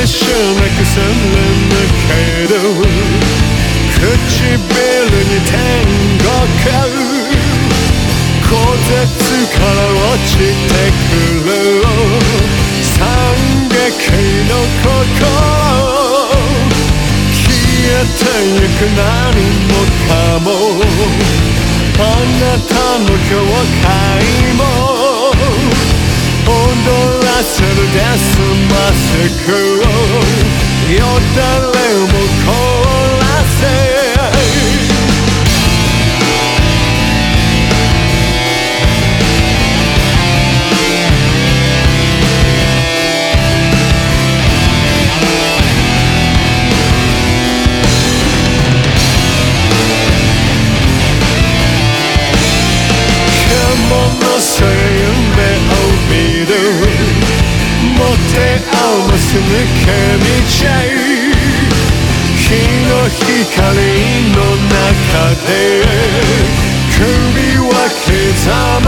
てしなくするけど唇に天国こたつから落ちてくる惨劇の心。消えてゆく何もかもあなたの境界も踊らせるで済ませくよ誰もて余す抜け道日の光の中で首は刻む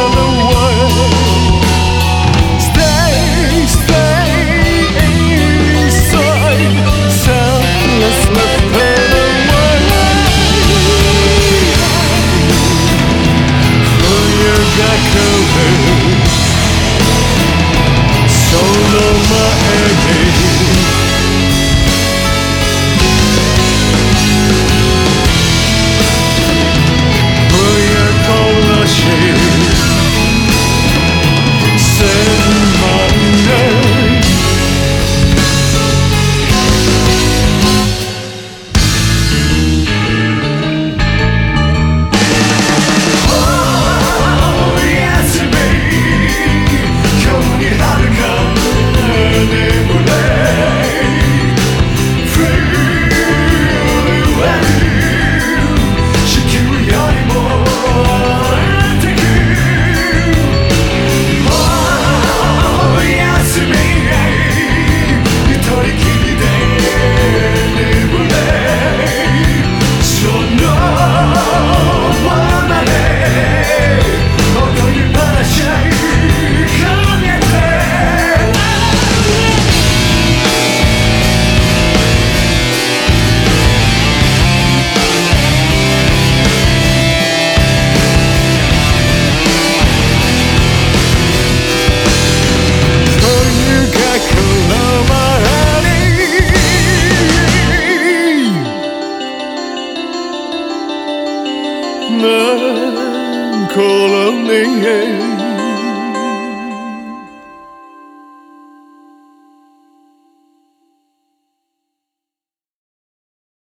kolonien.